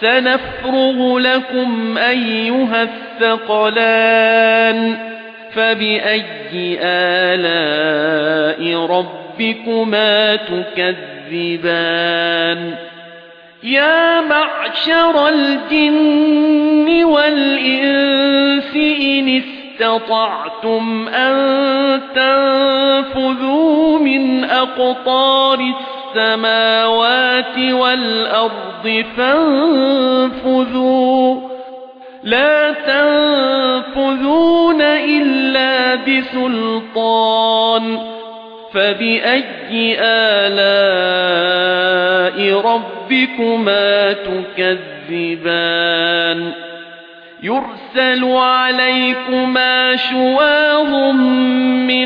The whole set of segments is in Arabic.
سنفرغ لكم أيها الثقلان فبأي آلاء ربكما تكذبان؟ يا معشر الجن والإنس إن استطعتم أن تنفذوا من أقطار السماوات والأرض فانفذوا. لا تنفذون إلا بسلطان. فبأي آلاء ربكما تكذبان؟ يرسل عليكما شواظ من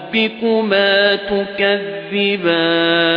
ربكما تكذبان